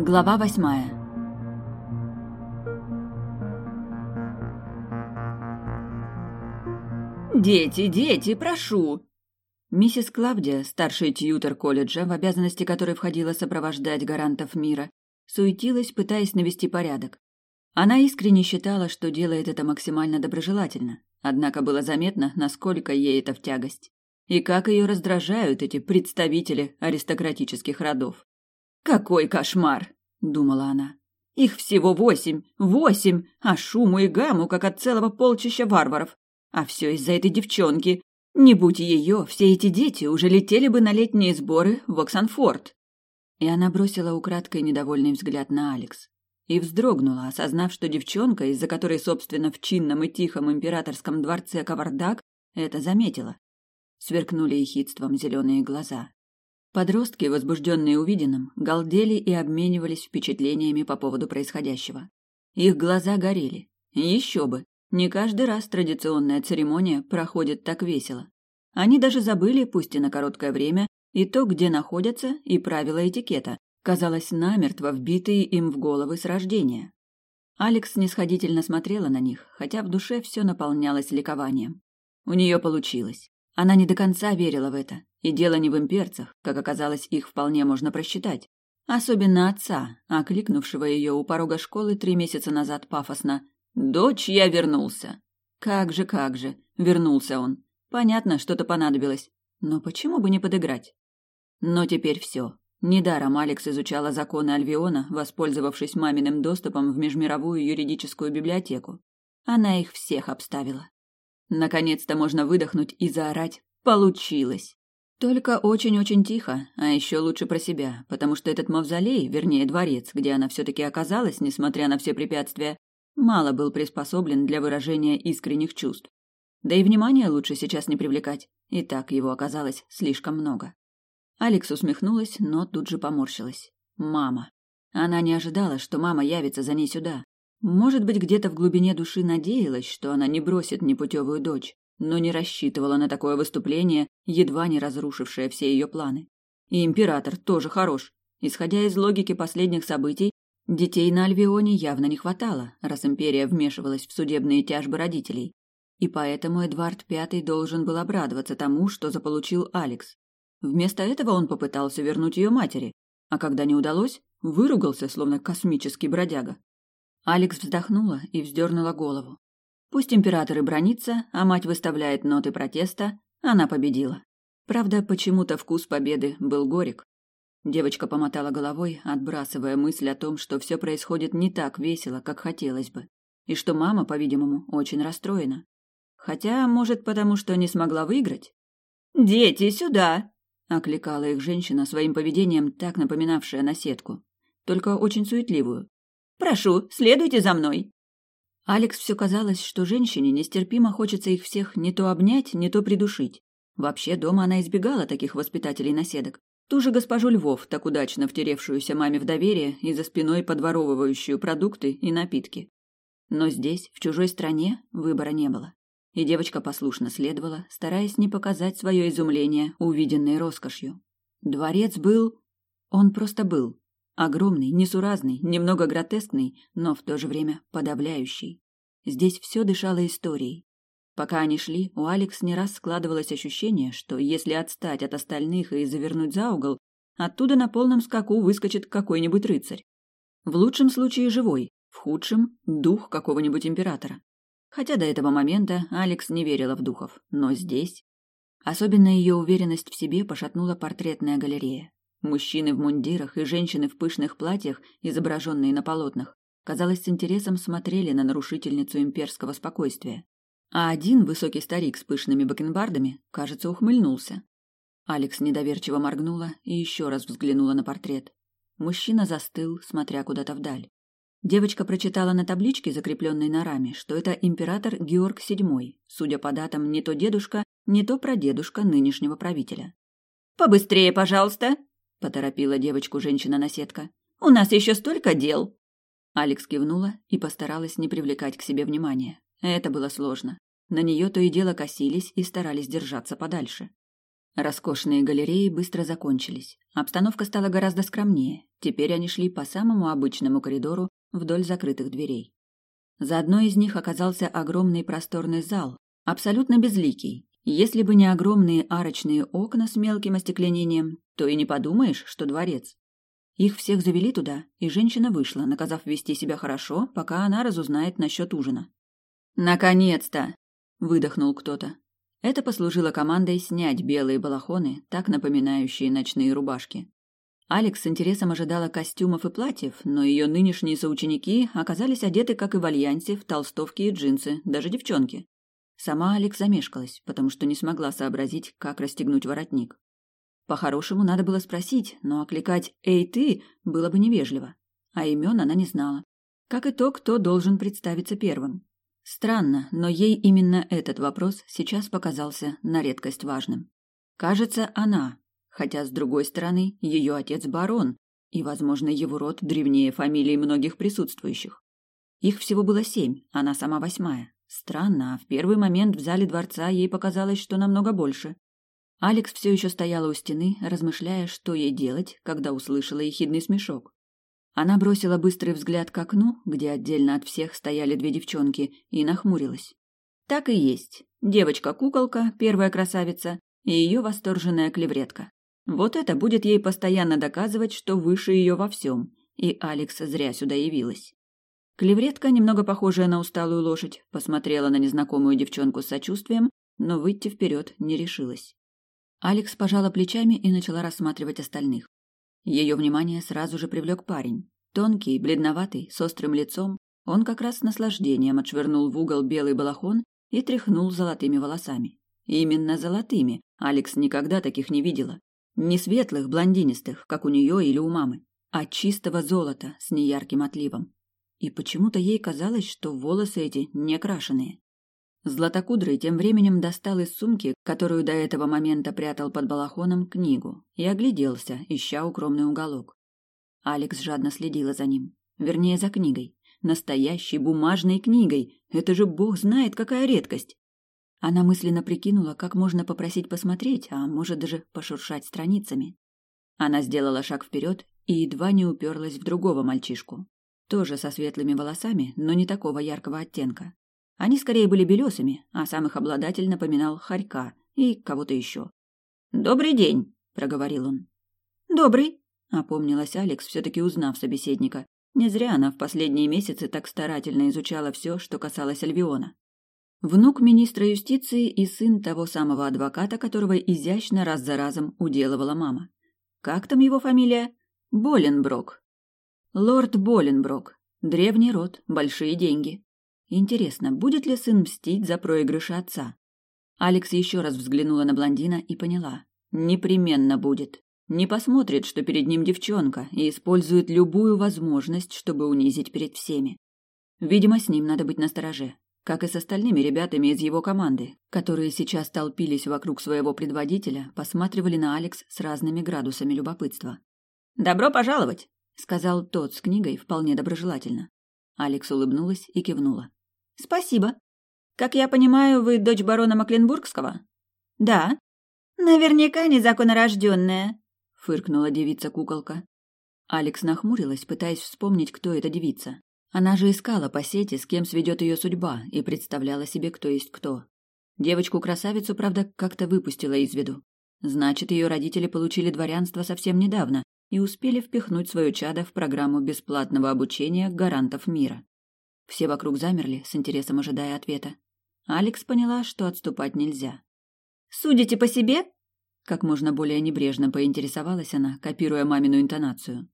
Глава восьмая. «Дети, дети, прошу!» Миссис Клавдия, старший тьютер колледжа, в обязанности которой входило сопровождать гарантов мира, суетилась, пытаясь навести порядок. Она искренне считала, что делает это максимально доброжелательно, однако было заметно, насколько ей это в тягость. И как ее раздражают эти представители аристократических родов. «Какой кошмар!» — думала она. «Их всего восемь! Восемь! А шуму и гамму, как от целого полчища варваров! А все из-за этой девчонки! Не будь ее, все эти дети уже летели бы на летние сборы в Оксанфорд!» И она бросила украдкой недовольный взгляд на Алекс. И вздрогнула, осознав, что девчонка, из-за которой, собственно, в чинном и тихом императорском дворце Кавардак, это заметила. Сверкнули ехидством зеленые глаза. Подростки, возбужденные увиденным, галдели и обменивались впечатлениями по поводу происходящего. Их глаза горели. Еще бы! Не каждый раз традиционная церемония проходит так весело. Они даже забыли, пусть и на короткое время, и то, где находятся, и правила этикета, казалось, намертво вбитые им в головы с рождения. Алекс снисходительно смотрела на них, хотя в душе все наполнялось ликованием. У нее получилось. Она не до конца верила в это, и дело не в имперцах, как оказалось, их вполне можно просчитать. Особенно отца, окликнувшего ее у порога школы три месяца назад пафосно. «Дочь, я вернулся!» Как же, как же, вернулся он. Понятно, что-то понадобилось. Но почему бы не подыграть? Но теперь все. Недаром Алекс изучала законы Альвиона, воспользовавшись маминым доступом в межмировую юридическую библиотеку. Она их всех обставила. Наконец-то можно выдохнуть и заорать «Получилось!». Только очень-очень тихо, а еще лучше про себя, потому что этот мавзолей, вернее дворец, где она все-таки оказалась, несмотря на все препятствия, мало был приспособлен для выражения искренних чувств. Да и внимания лучше сейчас не привлекать, и так его оказалось слишком много. Алекс усмехнулась, но тут же поморщилась. Мама. Она не ожидала, что мама явится за ней сюда, может быть, где-то в глубине души надеялась, что она не бросит непутевую дочь, но не рассчитывала на такое выступление, едва не разрушившее все ее планы. И император тоже хорош. Исходя из логики последних событий, детей на Альвионе явно не хватало, раз империя вмешивалась в судебные тяжбы родителей. И поэтому Эдвард V должен был обрадоваться тому, что заполучил Алекс. Вместо этого он попытался вернуть ее матери, а когда не удалось, выругался, словно космический бродяга. Алекс вздохнула и вздернула голову. Пусть император и бронится, а мать выставляет ноты протеста, она победила. Правда, почему-то вкус победы был горек. Девочка помотала головой, отбрасывая мысль о том, что все происходит не так весело, как хотелось бы, и что мама, по-видимому, очень расстроена. Хотя, может, потому что не смогла выиграть? «Дети, сюда!» — окликала их женщина своим поведением, так напоминавшая наседку, только очень суетливую. Прошу, следуйте за мной. Алекс все казалось, что женщине нестерпимо хочется их всех не то обнять, не то придушить. Вообще, дома она избегала таких воспитателей-наседок. Ту же госпожу Львов, так удачно втеревшуюся маме в доверие и за спиной подворовывающую продукты и напитки. Но здесь, в чужой стране, выбора не было. И девочка послушно следовала, стараясь не показать свое изумление увиденной роскошью. Дворец был... Он просто был. Огромный, несуразный, немного гротескный, но в то же время подавляющий. Здесь все дышало историей. Пока они шли, у Алекс не раз складывалось ощущение, что если отстать от остальных и завернуть за угол, оттуда на полном скаку выскочит какой-нибудь рыцарь. В лучшем случае живой, в худшем – дух какого-нибудь императора. Хотя до этого момента Алекс не верила в духов, но здесь... Особенно ее уверенность в себе пошатнула портретная галерея. Мужчины в мундирах и женщины в пышных платьях, изображенные на полотнах, казалось, с интересом смотрели на нарушительницу имперского спокойствия. А один высокий старик с пышными бакенбардами, кажется, ухмыльнулся. Алекс недоверчиво моргнула и еще раз взглянула на портрет. Мужчина застыл, смотря куда-то вдаль. Девочка прочитала на табличке, закрепленной на раме, что это император Георг VII, судя по датам, не то дедушка, не то прадедушка нынешнего правителя. «Побыстрее, пожалуйста!» — поторопила девочку женщина-наседка. «У нас еще столько дел!» Алекс кивнула и постаралась не привлекать к себе внимания. Это было сложно. На нее то и дело косились и старались держаться подальше. Роскошные галереи быстро закончились. Обстановка стала гораздо скромнее. Теперь они шли по самому обычному коридору вдоль закрытых дверей. За одной из них оказался огромный просторный зал, абсолютно безликий. Если бы не огромные арочные окна с мелким остекленением, то и не подумаешь, что дворец. Их всех завели туда, и женщина вышла, наказав вести себя хорошо, пока она разузнает насчет ужина. «Наконец-то!» – выдохнул кто-то. Это послужило командой снять белые балахоны, так напоминающие ночные рубашки. Алекс с интересом ожидала костюмов и платьев, но ее нынешние соученики оказались одеты, как и в альянсе, в толстовки и джинсы, даже девчонки. Сама Алекс замешкалась, потому что не смогла сообразить, как расстегнуть воротник. По-хорошему надо было спросить, но окликать «Эй, ты!» было бы невежливо. А имен она не знала. Как и то, кто должен представиться первым. Странно, но ей именно этот вопрос сейчас показался на редкость важным. Кажется, она, Хотя, с другой стороны, ее отец барон, и, возможно, его род древнее фамилии многих присутствующих. Их всего было семь, она сама восьмая. Странно, а в первый момент в зале дворца ей показалось, что намного больше. Алекс все еще стояла у стены, размышляя, что ей делать, когда услышала ехидный смешок. Она бросила быстрый взгляд к окну, где отдельно от всех стояли две девчонки, и нахмурилась. Так и есть. Девочка-куколка, первая красавица, и ее восторженная клевретка. Вот это будет ей постоянно доказывать, что выше ее во всем, и Алекс зря сюда явилась. Клевретка, немного похожая на усталую лошадь, посмотрела на незнакомую девчонку с сочувствием, но выйти вперед не решилась. Алекс пожала плечами и начала рассматривать остальных. Ее внимание сразу же привлек парень. Тонкий, бледноватый, с острым лицом, он как раз с наслаждением отшвырнул в угол белый балахон и тряхнул золотыми волосами. Именно золотыми, Алекс никогда таких не видела. Не светлых, блондинистых, как у нее или у мамы, а чистого золота с неярким отливом. И почему-то ей казалось, что волосы эти не крашеные. Златокудрый тем временем достал из сумки, которую до этого момента прятал под балахоном, книгу, и огляделся, ища укромный уголок. Алекс жадно следила за ним. Вернее, за книгой. Настоящей бумажной книгой. Это же бог знает, какая редкость. Она мысленно прикинула, как можно попросить посмотреть, а может даже пошуршать страницами. Она сделала шаг вперед и едва не уперлась в другого мальчишку. Тоже со светлыми волосами, но не такого яркого оттенка. Они скорее были белесыми, а сам их обладатель напоминал хорька и кого-то еще. «Добрый день», — проговорил он. «Добрый», — опомнилась Алекс, все-таки узнав собеседника. Не зря она в последние месяцы так старательно изучала все, что касалось Альвиона. Внук министра юстиции и сын того самого адвоката, которого изящно раз за разом уделывала мама. Как там его фамилия? Боленброк. Лорд Боленброк. Древний род, большие деньги. Интересно, будет ли сын мстить за проигрыш отца? Алекс еще раз взглянула на блондина и поняла. Непременно будет. Не посмотрит, что перед ним девчонка, и использует любую возможность, чтобы унизить перед всеми. Видимо, с ним надо быть настороже как и с остальными ребятами из его команды, которые сейчас толпились вокруг своего предводителя, посматривали на Алекс с разными градусами любопытства. «Добро пожаловать!» — сказал тот с книгой вполне доброжелательно. Алекс улыбнулась и кивнула. «Спасибо. Как я понимаю, вы дочь барона Макленбургского?» «Да». «Наверняка незаконнорожденная», — фыркнула девица-куколка. Алекс нахмурилась, пытаясь вспомнить, кто эта девица. Она же искала по сети, с кем сведет ее судьба, и представляла себе, кто есть кто. Девочку-красавицу, правда, как-то выпустила из виду. Значит, ее родители получили дворянство совсем недавно и успели впихнуть свое чадо в программу бесплатного обучения гарантов мира. Все вокруг замерли, с интересом ожидая ответа. Алекс поняла, что отступать нельзя. «Судите по себе?» Как можно более небрежно поинтересовалась она, копируя мамину интонацию.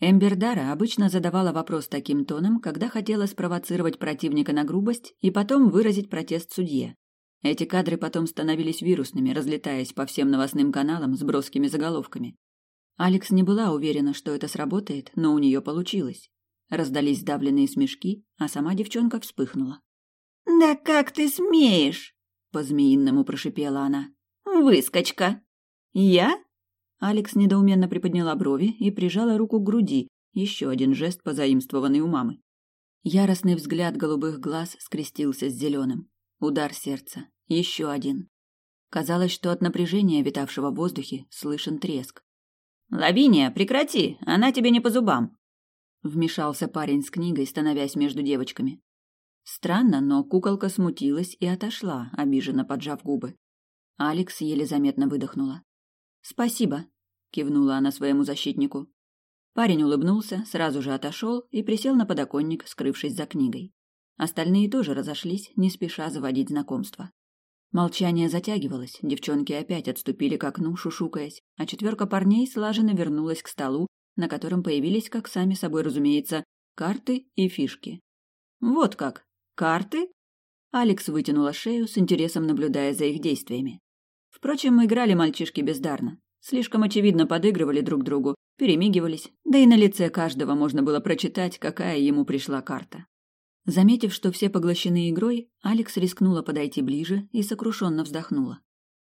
Эмбердара обычно задавала вопрос таким тоном, когда хотела спровоцировать противника на грубость и потом выразить протест судье. Эти кадры потом становились вирусными, разлетаясь по всем новостным каналам с броскими заголовками. Алекс не была уверена, что это сработает, но у нее получилось. Раздались сдавленные смешки, а сама девчонка вспыхнула. «Да как ты смеешь?» — по-змеиному прошипела она. «Выскочка!» «Я? Алекс недоуменно приподняла брови и прижала руку к груди, еще один жест, позаимствованный у мамы. Яростный взгляд голубых глаз скрестился с зеленым. Удар сердца. Еще один. Казалось, что от напряжения, витавшего в воздухе, слышен треск. Лавиния, прекрати, она тебе не по зубам. Вмешался парень с книгой, становясь между девочками. Странно, но куколка смутилась и отошла, обиженно поджав губы. Алекс еле заметно выдохнула. «Спасибо», — кивнула она своему защитнику. Парень улыбнулся, сразу же отошел и присел на подоконник, скрывшись за книгой. Остальные тоже разошлись, не спеша заводить знакомство. Молчание затягивалось, девчонки опять отступили к окну, шушукаясь, а четверка парней слаженно вернулась к столу, на котором появились, как сами собой разумеется, карты и фишки. «Вот как! Карты?» Алекс вытянула шею, с интересом наблюдая за их действиями. Впрочем, играли мальчишки бездарно. Слишком очевидно подыгрывали друг другу, перемигивались, да и на лице каждого можно было прочитать, какая ему пришла карта. Заметив, что все поглощены игрой, Алекс рискнула подойти ближе и сокрушенно вздохнула.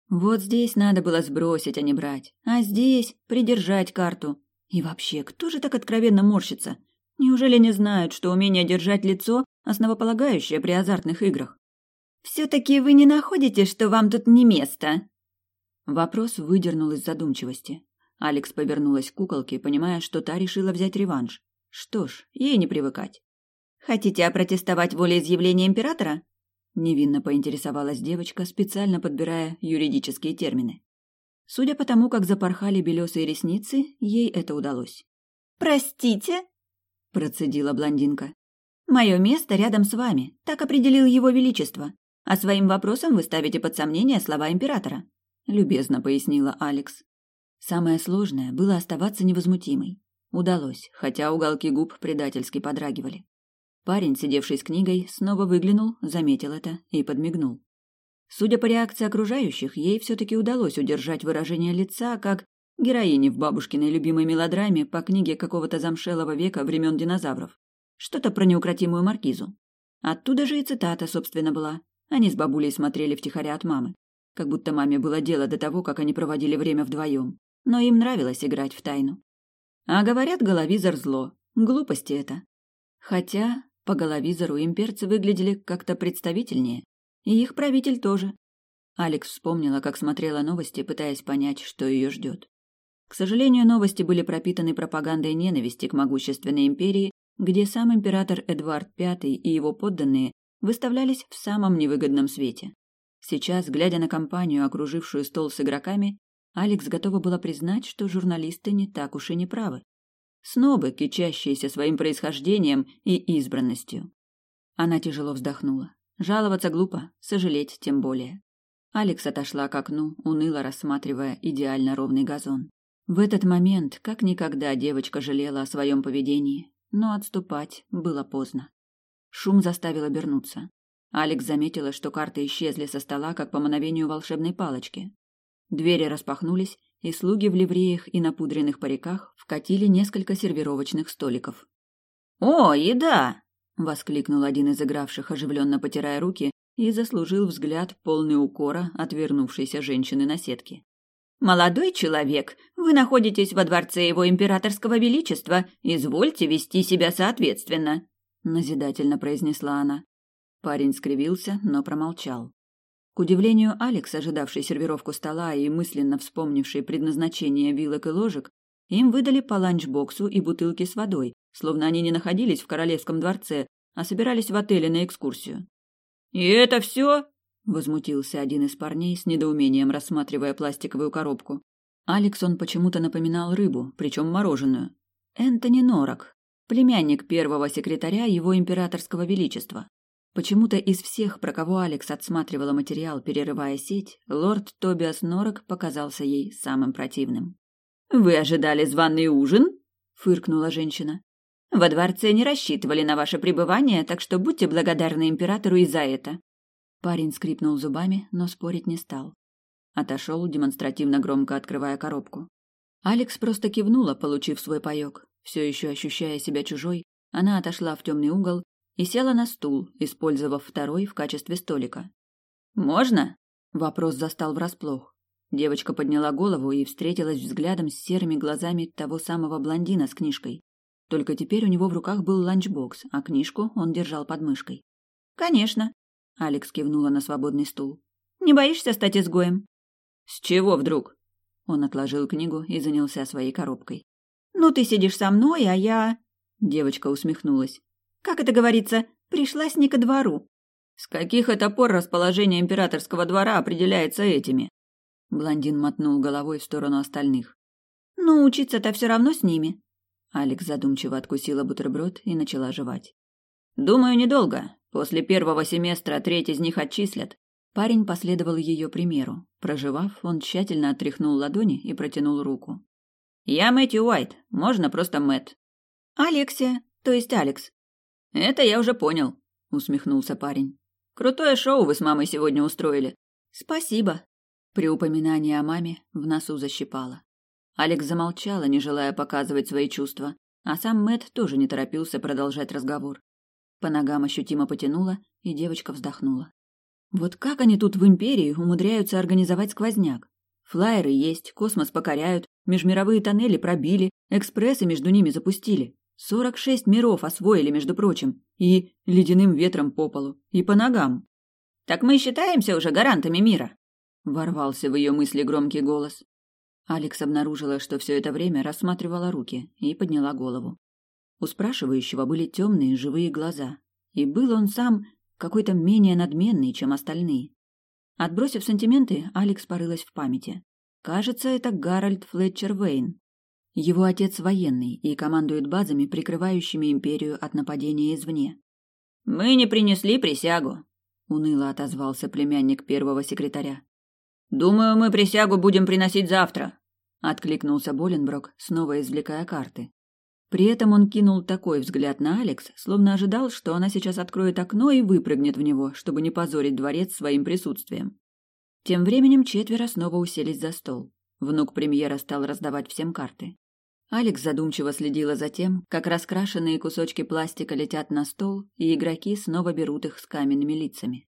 Вот здесь надо было сбросить, а не брать, а здесь придержать карту. И вообще, кто же так откровенно морщится? Неужели не знают, что умение держать лицо – основополагающее при азартных играх? «Все-таки вы не находите, что вам тут не место?» Вопрос выдернул из задумчивости. Алекс повернулась к куколке, понимая, что та решила взять реванш. Что ж, ей не привыкать. «Хотите опротестовать волеизъявление императора?» Невинно поинтересовалась девочка, специально подбирая юридические термины. Судя по тому, как запорхали белесые ресницы, ей это удалось. «Простите?» – процедила блондинка. «Мое место рядом с вами, так определил его величество. А своим вопросом вы ставите под сомнение слова императора», – любезно пояснила Алекс. Самое сложное было оставаться невозмутимой. Удалось, хотя уголки губ предательски подрагивали. Парень, сидевший с книгой, снова выглянул, заметил это и подмигнул. Судя по реакции окружающих, ей все-таки удалось удержать выражение лица, как героине в бабушкиной любимой мелодраме по книге какого-то замшелого века времен динозавров. Что-то про неукротимую маркизу. Оттуда же и цитата, собственно, была. Они с бабулей смотрели втихаря от мамы. Как будто маме было дело до того, как они проводили время вдвоем но им нравилось играть в тайну. А говорят, головизор зло. Глупости это. Хотя по головизору имперцы выглядели как-то представительнее, и их правитель тоже. Алекс вспомнила, как смотрела новости, пытаясь понять, что ее ждет. К сожалению, новости были пропитаны пропагандой ненависти к могущественной империи, где сам император Эдвард V и его подданные выставлялись в самом невыгодном свете. Сейчас, глядя на компанию, окружившую стол с игроками, Алекс готова была признать, что журналисты не так уж и не правы. Снобы, кичащиеся своим происхождением и избранностью. Она тяжело вздохнула. Жаловаться глупо, сожалеть тем более. Алекс отошла к окну, уныло рассматривая идеально ровный газон. В этот момент, как никогда, девочка жалела о своем поведении, но отступать было поздно. Шум заставил обернуться. Алекс заметила, что карты исчезли со стола, как по мановению волшебной палочки. Двери распахнулись, и слуги в ливреях и напудренных париках вкатили несколько сервировочных столиков. «О, еда!» — воскликнул один из игравших, оживленно потирая руки, и заслужил взгляд полный укора отвернувшейся женщины на сетке. «Молодой человек, вы находитесь во дворце его императорского величества, извольте вести себя соответственно», — назидательно произнесла она. Парень скривился, но промолчал. К удивлению Алекс, ожидавший сервировку стола и мысленно вспомнивший предназначение вилок и ложек, им выдали по ланчбоксу и бутылки с водой, словно они не находились в королевском дворце, а собирались в отеле на экскурсию. «И это все?» – возмутился один из парней с недоумением, рассматривая пластиковую коробку. Алекс он почему-то напоминал рыбу, причем мороженую. Энтони Норок, племянник первого секретаря его императорского величества. Почему-то из всех, про кого Алекс отсматривала материал, перерывая сеть, лорд Тобиас Норок показался ей самым противным. «Вы ожидали званый ужин?» — фыркнула женщина. «Во дворце не рассчитывали на ваше пребывание, так что будьте благодарны императору и за это». Парень скрипнул зубами, но спорить не стал. Отошел, демонстративно громко открывая коробку. Алекс просто кивнула, получив свой паёк. Все еще ощущая себя чужой, она отошла в темный угол и села на стул, использовав второй в качестве столика. «Можно?» – вопрос застал врасплох. Девочка подняла голову и встретилась взглядом с серыми глазами того самого блондина с книжкой. Только теперь у него в руках был ланчбокс, а книжку он держал под мышкой. «Конечно», – Алекс кивнула на свободный стул. «Не боишься стать изгоем?» «С чего вдруг?» Он отложил книгу и занялся своей коробкой. «Ну, ты сидишь со мной, а я...» Девочка усмехнулась. «Как это говорится, пришлась не ко двору». «С каких это пор расположение императорского двора определяется этими?» Блондин мотнул головой в сторону остальных. «Ну, учиться-то все равно с ними». Алекс задумчиво откусила бутерброд и начала жевать. «Думаю, недолго. После первого семестра треть из них отчислят». Парень последовал ее примеру. Проживав, он тщательно отряхнул ладони и протянул руку. «Я Мэтью Уайт. Можно просто Мэт». «Алексия, то есть Алекс». «Это я уже понял», — усмехнулся парень. «Крутое шоу вы с мамой сегодня устроили». «Спасибо». При упоминании о маме в носу защипало. Алекс замолчала, не желая показывать свои чувства, а сам Мэт тоже не торопился продолжать разговор. По ногам ощутимо потянуло, и девочка вздохнула. Вот как они тут в Империи умудряются организовать сквозняк? Флайеры есть, космос покоряют, межмировые тоннели пробили, экспрессы между ними запустили. Сорок шесть миров освоили, между прочим, и ледяным ветром по полу, и по ногам. «Так мы считаемся уже гарантами мира?» — ворвался в ее мысли громкий голос. Алекс обнаружила, что все это время рассматривала руки и подняла голову. У спрашивающего были темные живые глаза, и был он сам какой-то менее надменный, чем остальные. Отбросив сантименты, Алекс порылась в памяти. Кажется, это Гарольд Флетчер Вейн. Его отец военный и командует базами, прикрывающими империю от нападения извне. «Мы не принесли присягу», — уныло отозвался племянник первого секретаря. «Думаю, мы присягу будем приносить завтра», — откликнулся Боленброк, снова извлекая карты. При этом он кинул такой взгляд на Алекс, словно ожидал, что она сейчас откроет окно и выпрыгнет в него, чтобы не позорить дворец своим присутствием. Тем временем четверо снова уселись за стол. Внук премьера стал раздавать всем карты. Алекс задумчиво следила за тем, как раскрашенные кусочки пластика летят на стол, и игроки снова берут их с каменными лицами.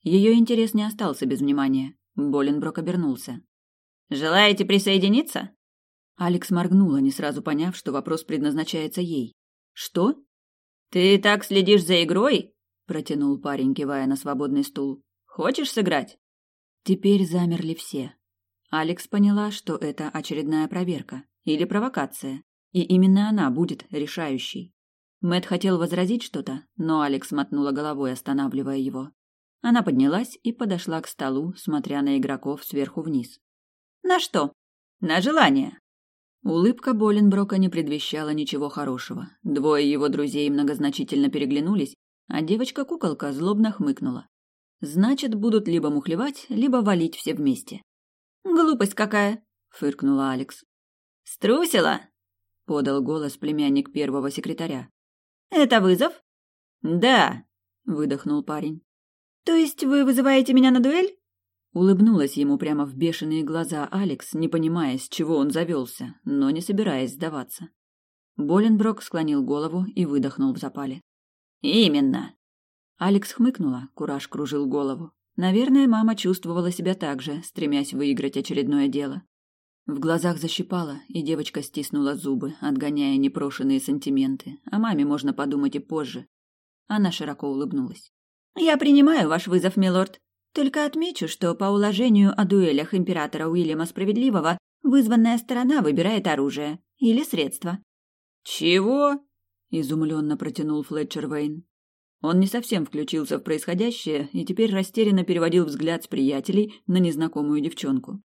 Ее интерес не остался без внимания. Боленброк обернулся. «Желаете присоединиться?» Алекс моргнула, не сразу поняв, что вопрос предназначается ей. «Что?» «Ты так следишь за игрой?» — протянул парень, кивая на свободный стул. «Хочешь сыграть?» Теперь замерли все. Алекс поняла, что это очередная проверка или провокация, и именно она будет решающей. Мэт хотел возразить что-то, но Алекс мотнула головой, останавливая его. Она поднялась и подошла к столу, смотря на игроков сверху вниз. «На что?» «На желание», Улыбка Боленброка не предвещала ничего хорошего. Двое его друзей многозначительно переглянулись, а девочка-куколка злобно хмыкнула. Значит, будут либо мухлевать, либо валить все вместе. «Глупость какая!» — фыркнула Алекс. «Струсила?» — подал голос племянник первого секретаря. «Это вызов?» «Да», — выдохнул парень. «То есть вы вызываете меня на дуэль?» Улыбнулась ему прямо в бешеные глаза Алекс, не понимая, с чего он завелся, но не собираясь сдаваться. Боленброк склонил голову и выдохнул в запале. «Именно!» Алекс хмыкнула, кураж кружил голову. Наверное, мама чувствовала себя так же, стремясь выиграть очередное дело. В глазах защипала, и девочка стиснула зубы, отгоняя непрошенные сантименты. О маме можно подумать и позже. Она широко улыбнулась. «Я принимаю ваш вызов, милорд. Только отмечу, что по уложению о дуэлях императора Уильяма Справедливого вызванная сторона выбирает оружие или средства. «Чего?» – изумленно протянул Флетчер Вейн. Он не совсем включился в происходящее и теперь растерянно переводил взгляд с приятелей на незнакомую девчонку.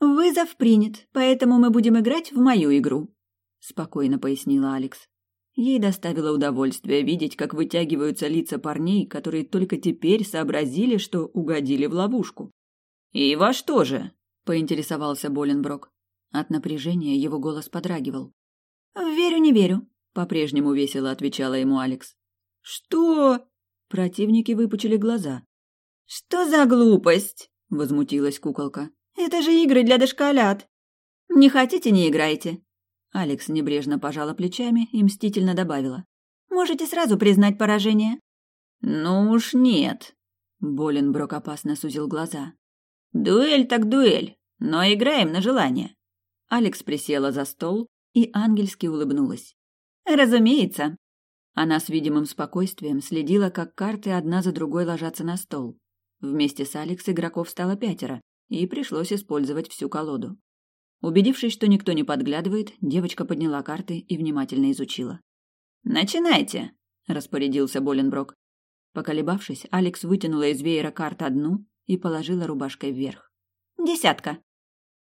«Вызов принят, поэтому мы будем играть в мою игру», – спокойно пояснила Алекс. Ей доставило удовольствие видеть, как вытягиваются лица парней, которые только теперь сообразили, что угодили в ловушку. «И во что же?» – поинтересовался Боленброк. От напряжения его голос подрагивал. «Верю, не верю», – по-прежнему весело отвечала ему Алекс. «Что?» – противники выпучили глаза. «Что за глупость?» – возмутилась куколка. «Это же игры для дошколят. Не хотите – не играйте. Алекс небрежно пожала плечами и мстительно добавила. «Можете сразу признать поражение». «Ну уж нет». Боленброк опасно сузил глаза. «Дуэль так дуэль, но играем на желание». Алекс присела за стол и ангельски улыбнулась. «Разумеется». Она с видимым спокойствием следила, как карты одна за другой ложатся на стол. Вместе с Алекс игроков стало пятеро, и пришлось использовать всю колоду. Убедившись, что никто не подглядывает, девочка подняла карты и внимательно изучила. «Начинайте!» – распорядился Боленброк. Поколебавшись, Алекс вытянула из веера карт одну и положила рубашкой вверх. «Десятка!»